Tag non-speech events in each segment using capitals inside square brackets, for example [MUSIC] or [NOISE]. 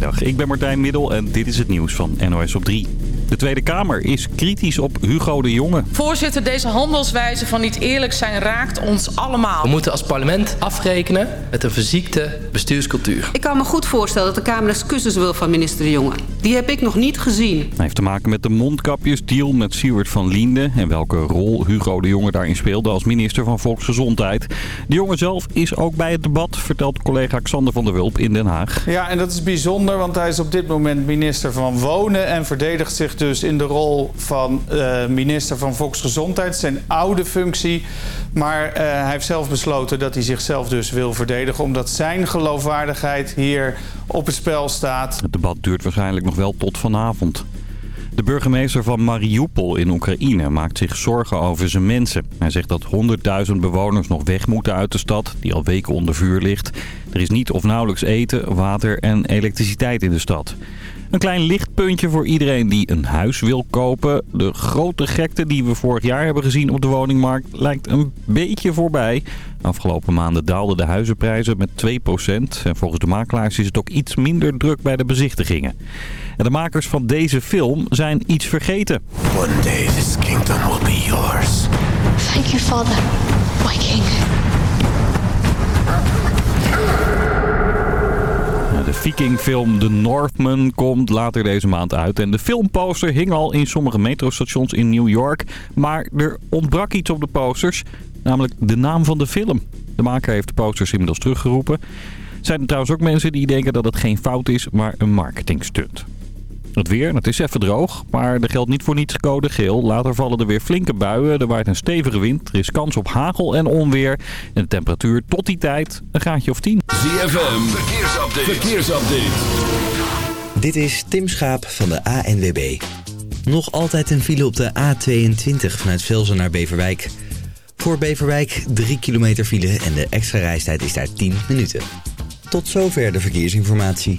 Goedemiddag, ik ben Martijn Middel en dit is het nieuws van NOS op 3. De Tweede Kamer is kritisch op Hugo de Jonge. Voorzitter, deze handelswijze van niet eerlijk zijn raakt ons allemaal. We moeten als parlement afrekenen met een verziekte bestuurscultuur. Ik kan me goed voorstellen dat de Kamer excuses wil van minister de Jonge. Die heb ik nog niet gezien. Hij heeft te maken met de mondkapjesdeal met Siewert van Liende... en welke rol Hugo de Jonge daarin speelde als minister van Volksgezondheid. De Jonge zelf is ook bij het debat, vertelt collega Xander van der Wulp in Den Haag. Ja, en dat is bijzonder, want hij is op dit moment minister van Wonen... en verdedigt zich dus in de rol van uh, minister van Volksgezondheid. Zijn oude functie. Maar uh, hij heeft zelf besloten dat hij zichzelf dus wil verdedigen... omdat zijn geloofwaardigheid hier op het spel staat. Het debat duurt waarschijnlijk nog wel tot vanavond. De burgemeester van Mariupol in Oekraïne maakt zich zorgen over zijn mensen. Hij zegt dat 100.000 bewoners nog weg moeten uit de stad, die al weken onder vuur ligt. Er is niet of nauwelijks eten, water en elektriciteit in de stad. Een klein lichtpuntje voor iedereen die een huis wil kopen. De grote gekte die we vorig jaar hebben gezien op de woningmarkt lijkt een beetje voorbij. Afgelopen maanden daalden de huizenprijzen met 2%. En volgens de makelaars is het ook iets minder druk bij de bezichtigingen. En de makers van deze film zijn iets vergeten. One day this kingdom will be yours. Thank you, Father, my king. De Vikingfilm The Northman komt later deze maand uit. En de filmposter hing al in sommige metrostations in New York. Maar er ontbrak iets op de posters, namelijk de naam van de film. De maker heeft de posters inmiddels teruggeroepen. Er zijn er trouwens ook mensen die denken dat het geen fout is, maar een marketingstunt. Het weer, het is even droog, maar er geldt niet voor niets code geel. Later vallen er weer flinke buien, er waait een stevige wind, er is kans op hagel en onweer. En de temperatuur tot die tijd een graadje of 10. ZFM, verkeersupdate. verkeersupdate. Dit is Tim Schaap van de ANWB. Nog altijd een file op de A22 vanuit Velzen naar Beverwijk. Voor Beverwijk 3 kilometer file en de extra reistijd is daar 10 minuten. Tot zover de verkeersinformatie.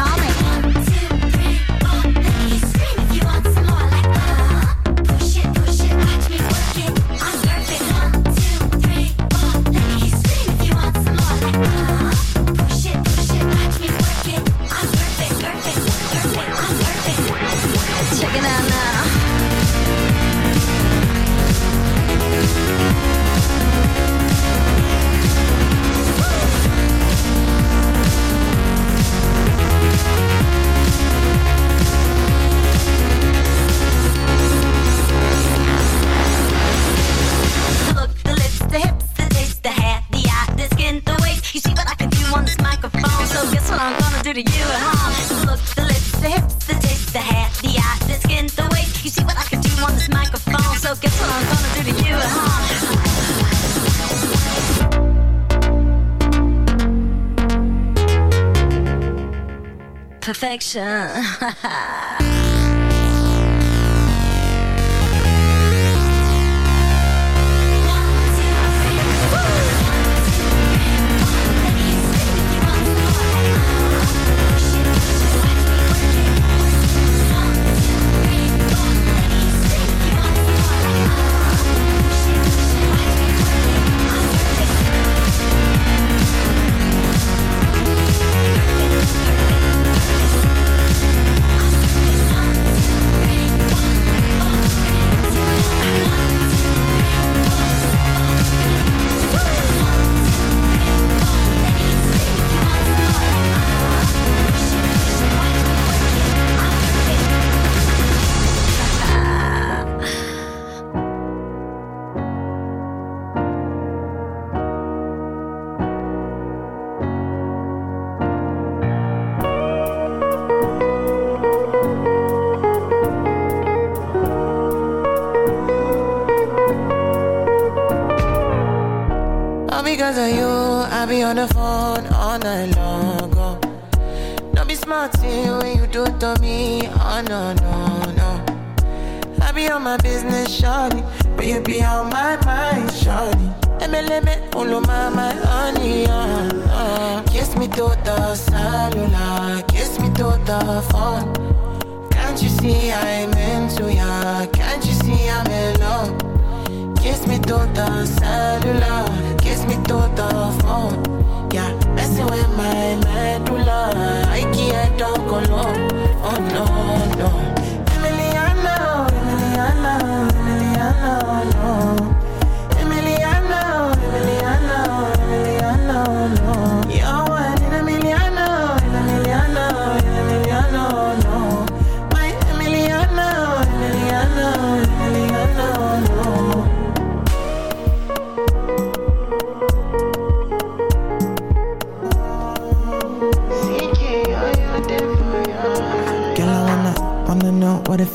神。哈 [LAUGHS] 哈 do to me. Oh no, no, no. I be on my business, shawty. But you be on my mind, shawty. MLM, all of my, my honey, uh, uh. Kiss me to the cellular, kiss me to the phone. Can't you see I'm into ya? Can't you see I'm in love? Kiss me to the cellular, kiss me to the phone. Yeah, messing with my medulla. Talk alone. Oh no, no. Emiliano, Emiliano, Emiliano, no.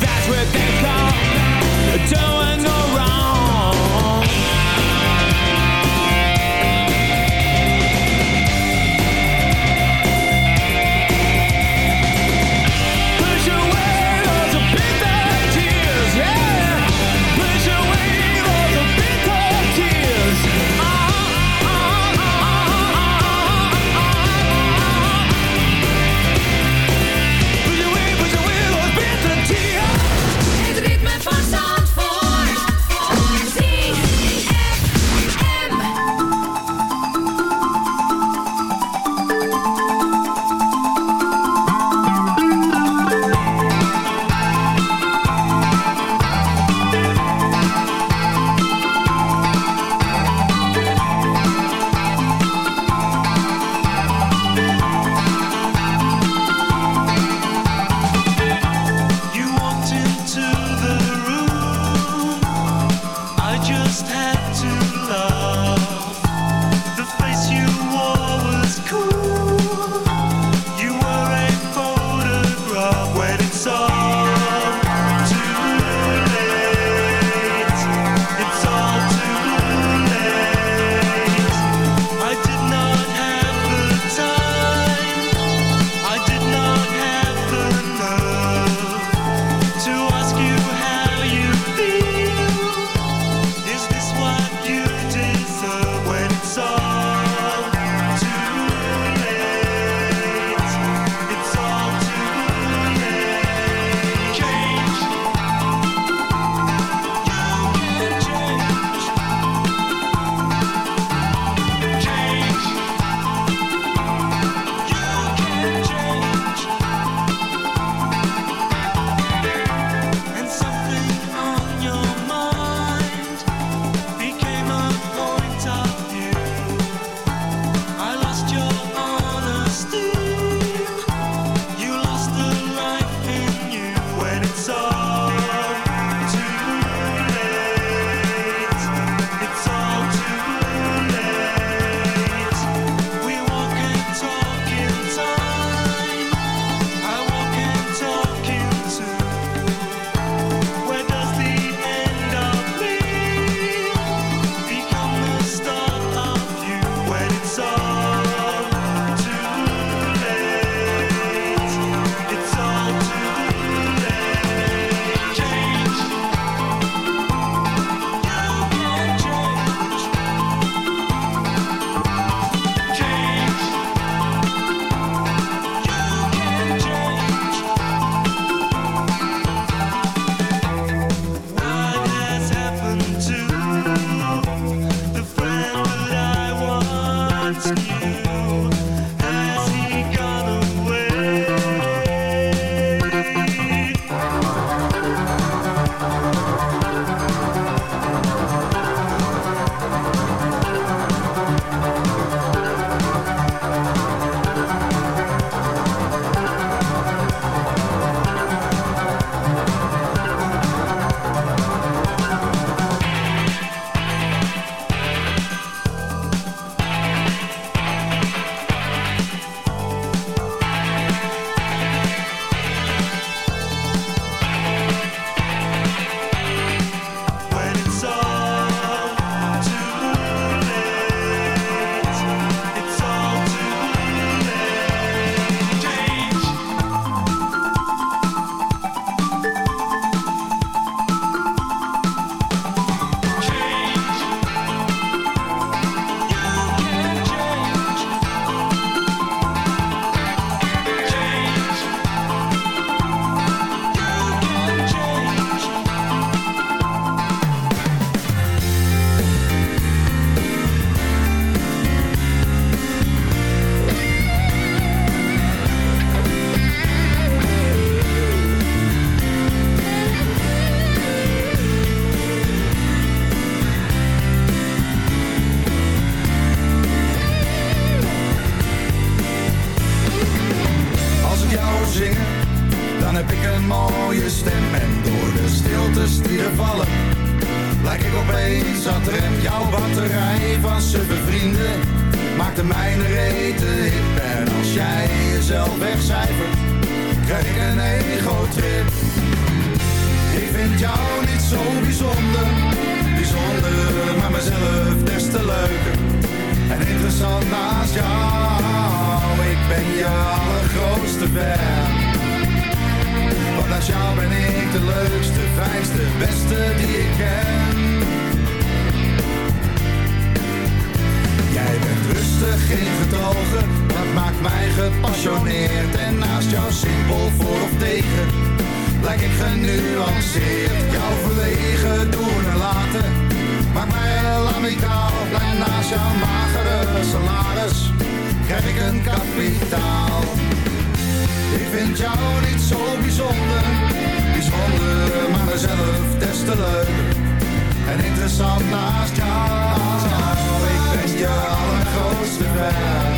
That's where things lagere salaris krijg ik een kapitaal. Ik vind jou niet zo bijzonder, bijzonder, maar mezelf des te leuk. En interessant naast jou, ik ben je allergrootste fan.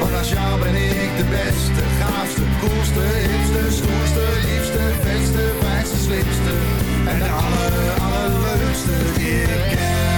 Want als jou ben ik de beste, gaafste, koelste, hipste, stoerste, liefste, vetste, wijste, slimste. En de aller, allerleukste die ik ken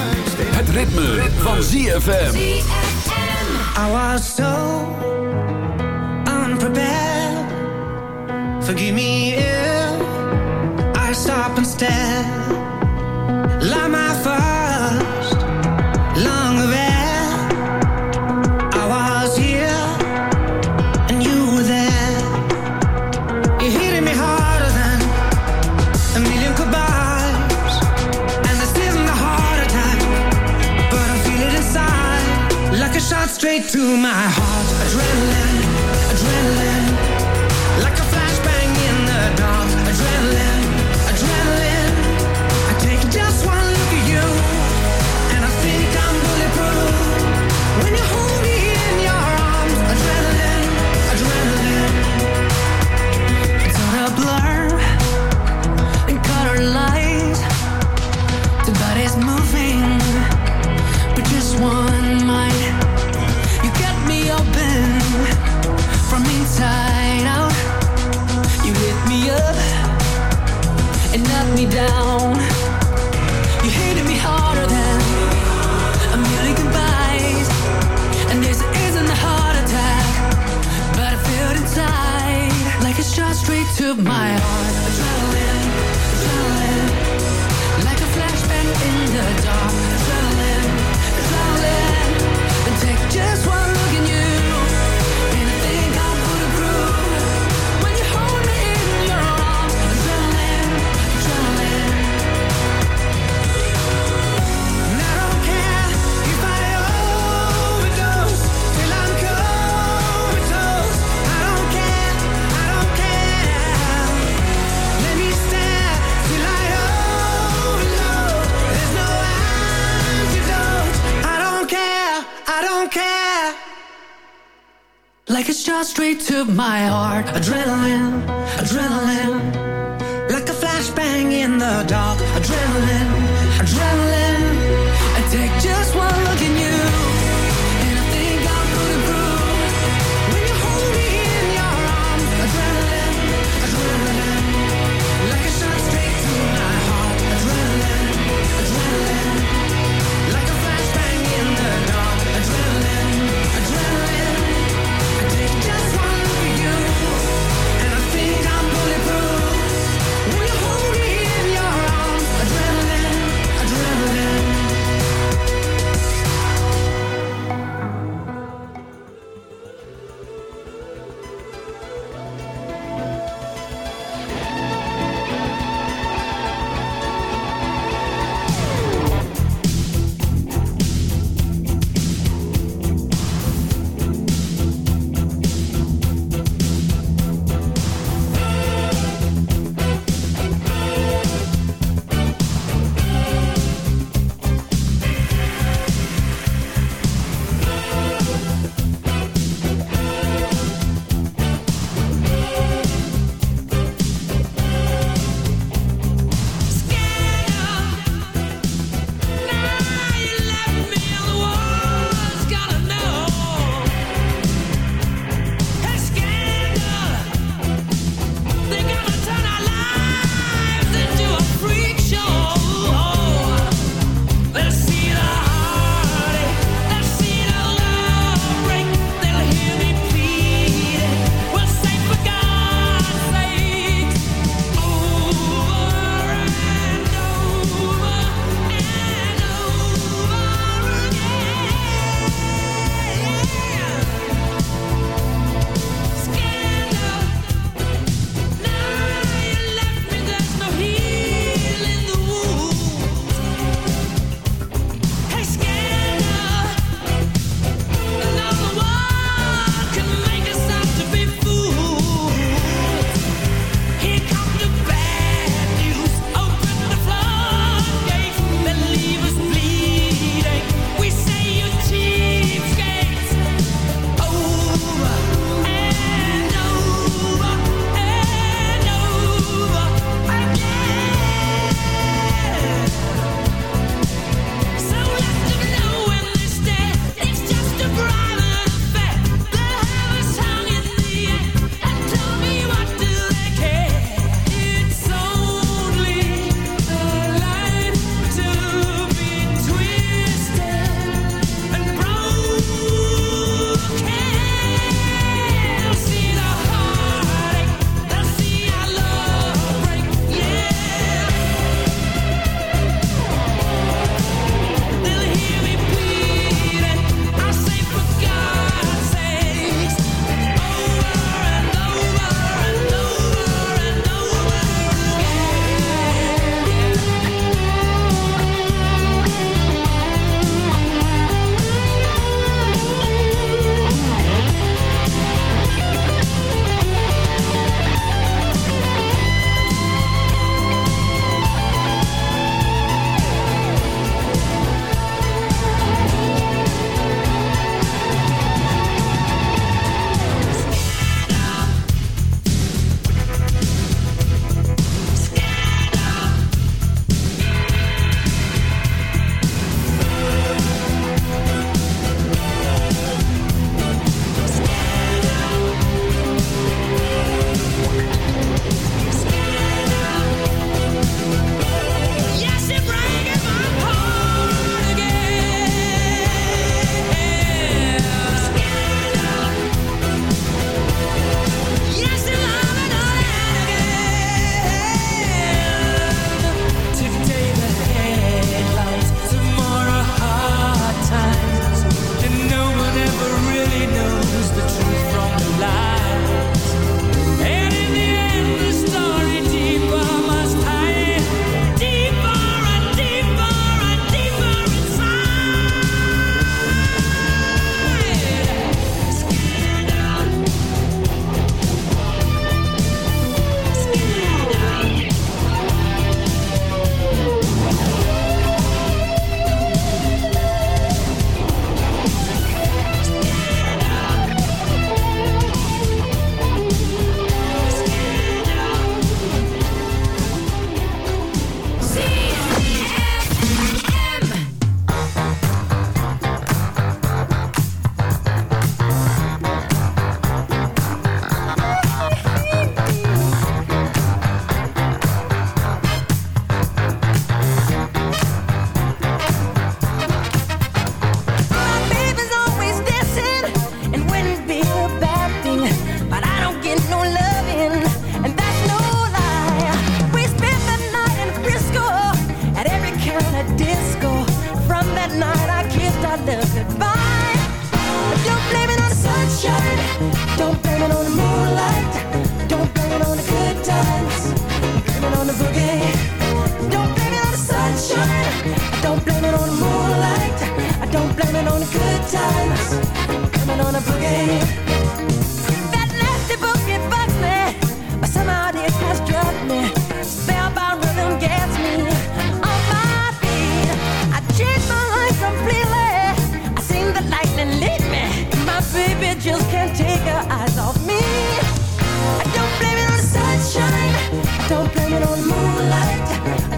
Het ritme, van ZFM. I was so unprepared. Forgive me if I stop and stare.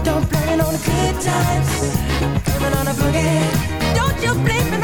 Don't blame it on the good times, coming on a boogie. Don't you blame it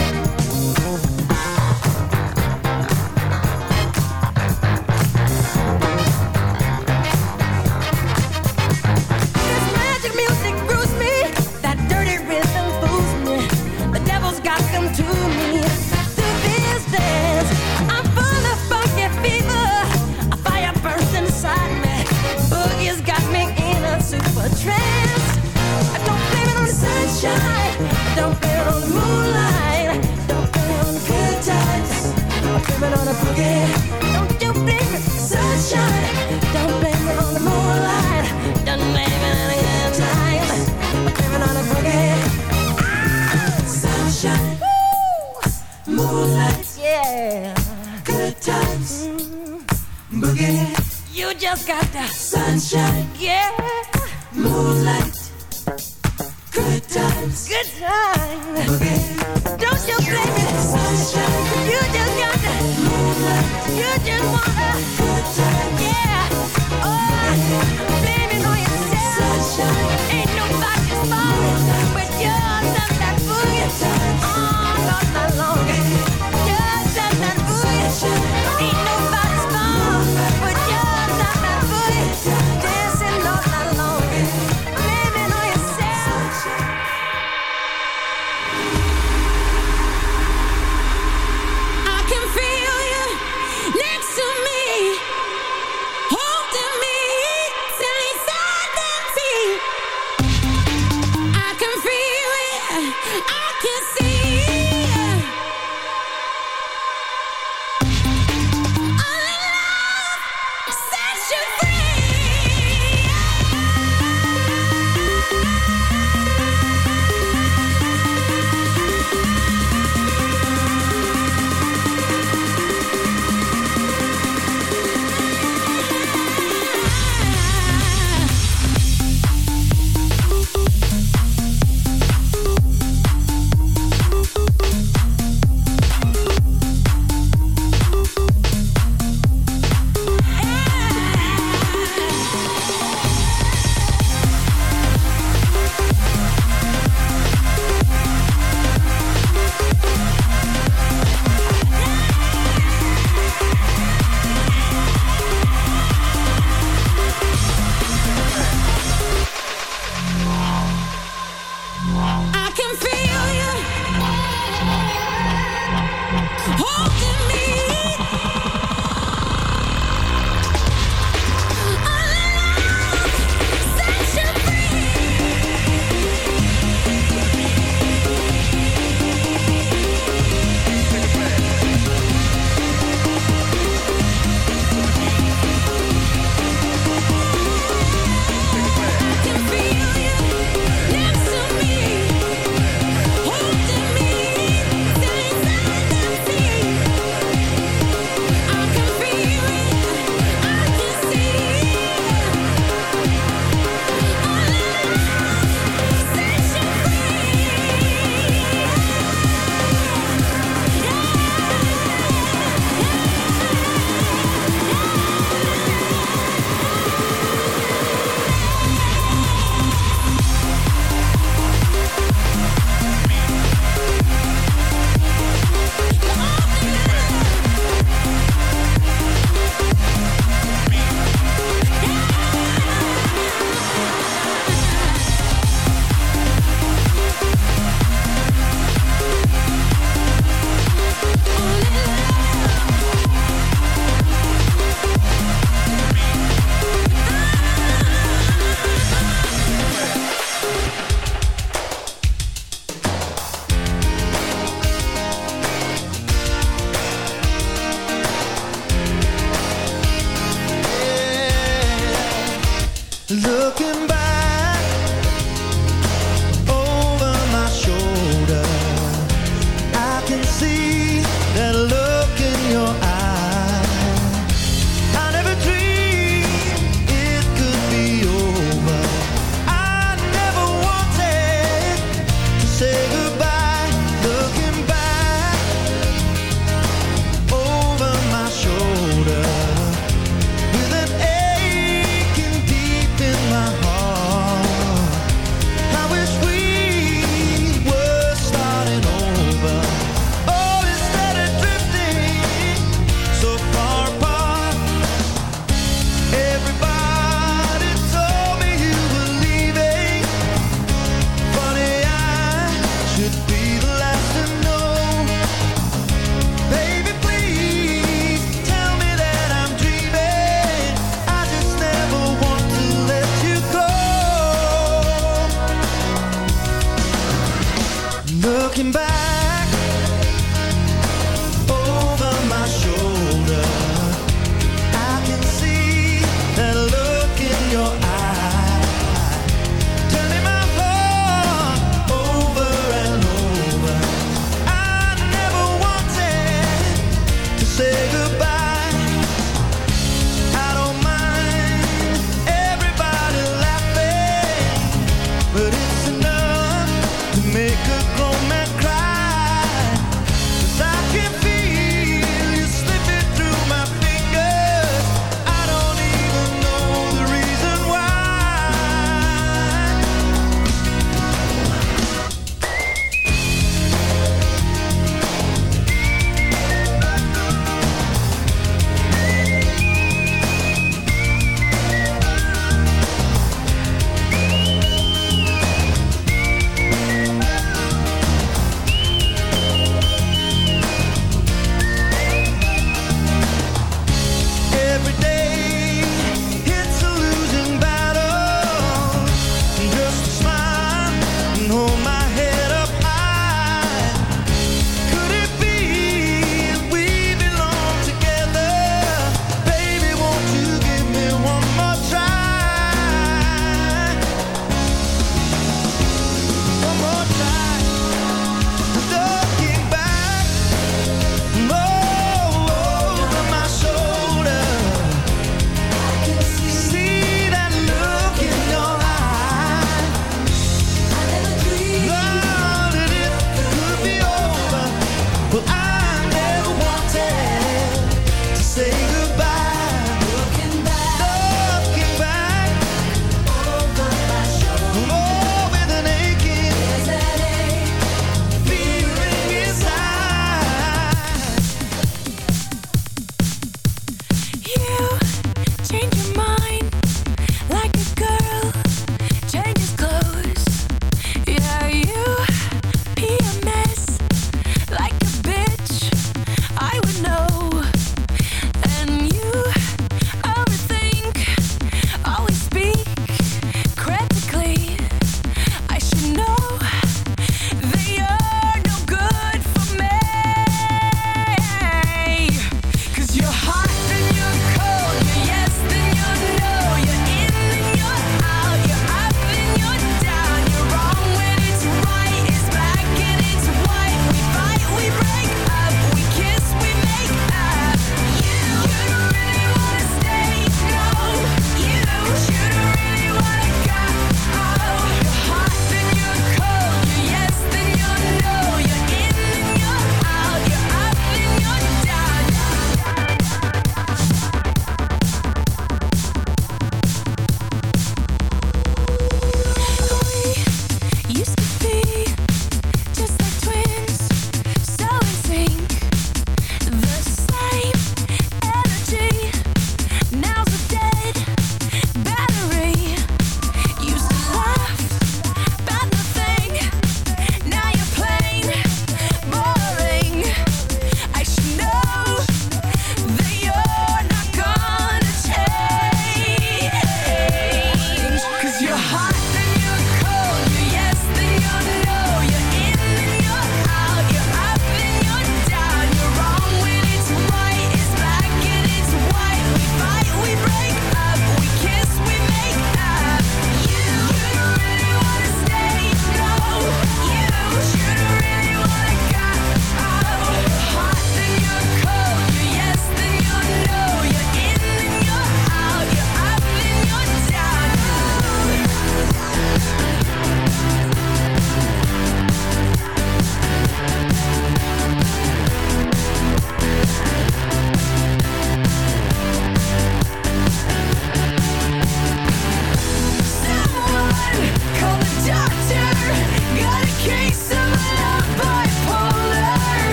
Blame it on the boogie. Don't you blame it, sunshine. Don't blame it on the moonlight. Don't blame it on the good times. Blame it on the boogie. Ah, sunshine. Woo! Moonlight. Yeah. Good times. Boogie. You just got the sunshine. Yeah. Moonlight. Looking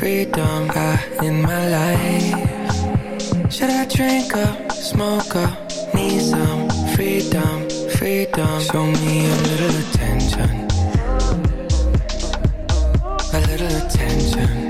freedom, freedom ah, in my life? Should I drink up, smoke up, need some freedom, freedom? Show me a little attention, a little attention.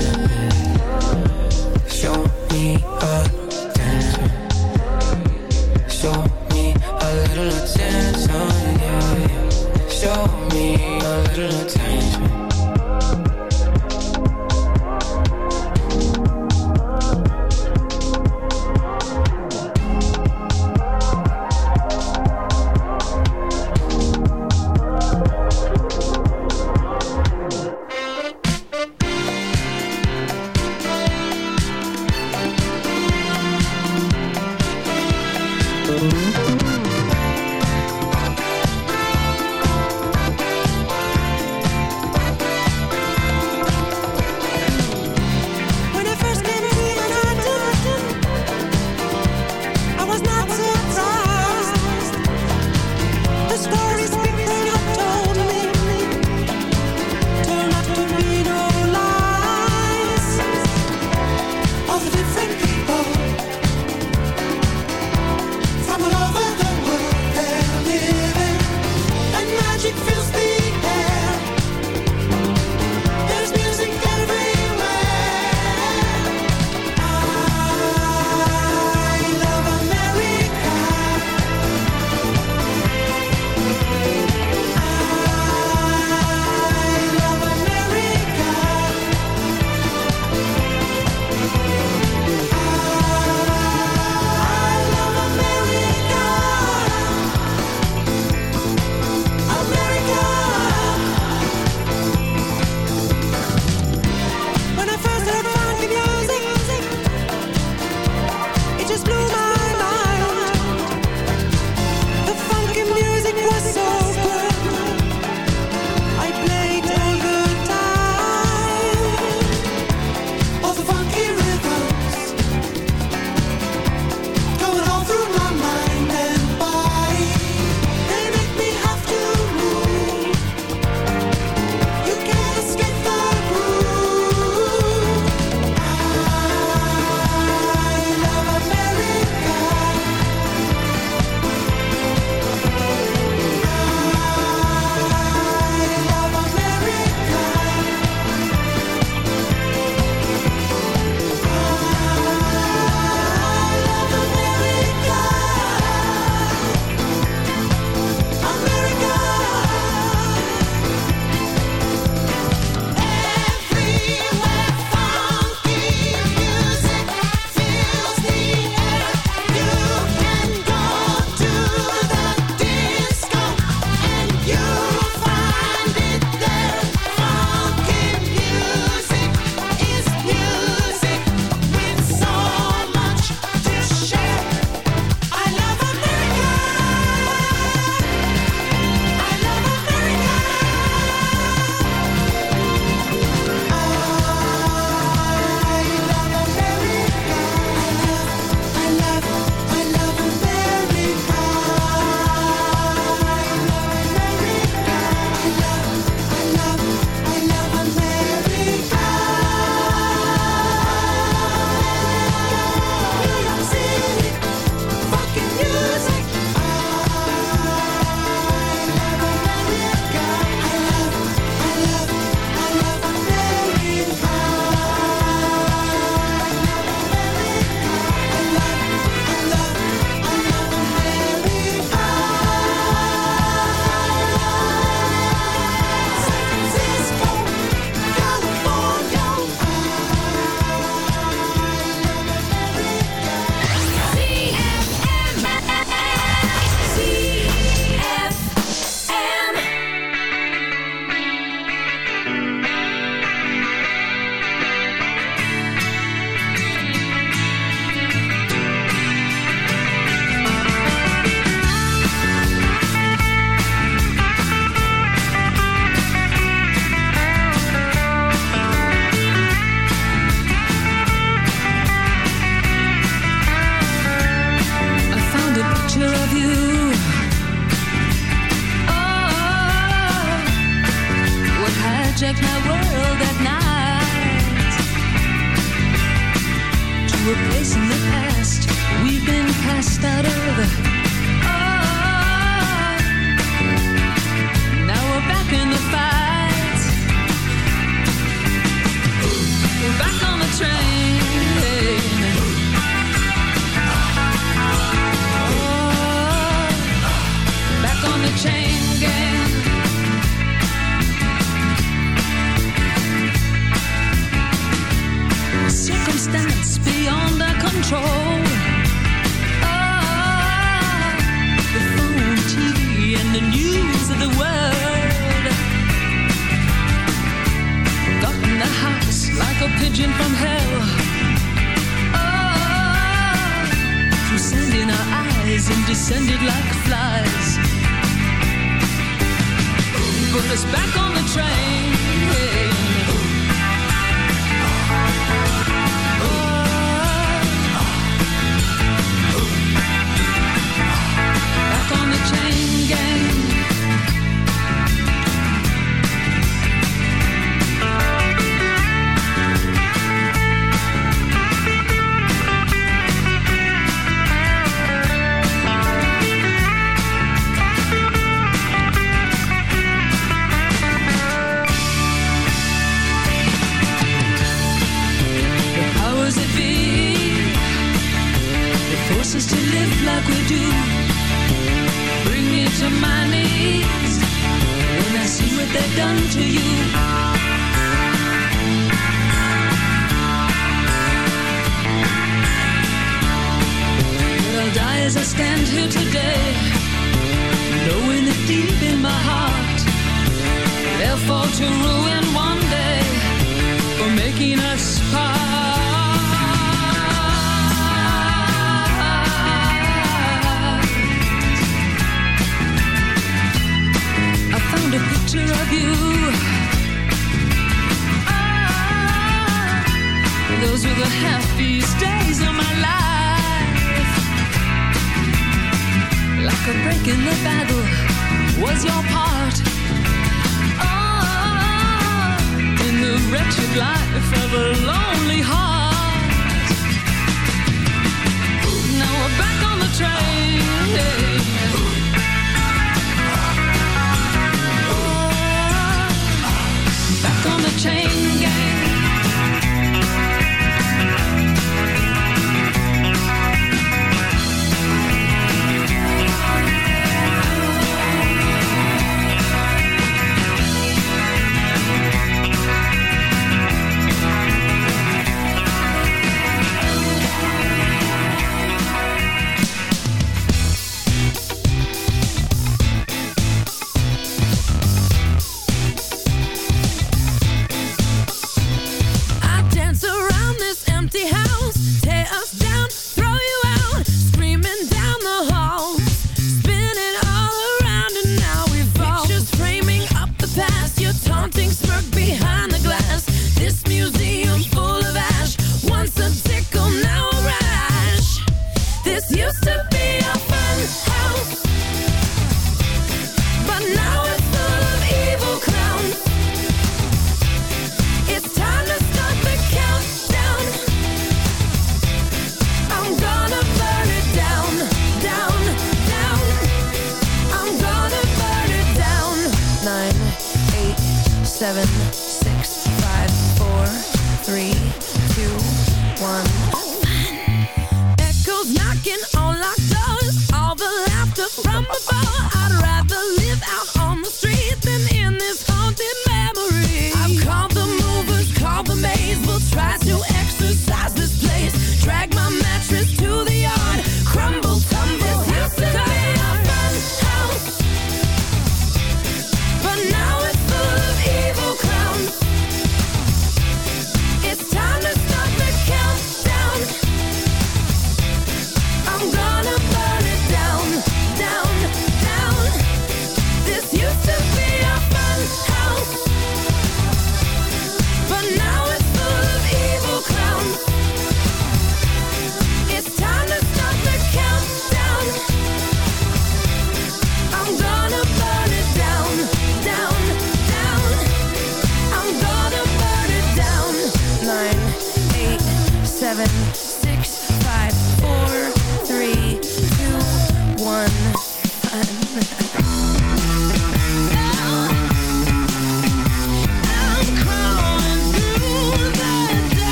back on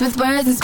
with words unspoken.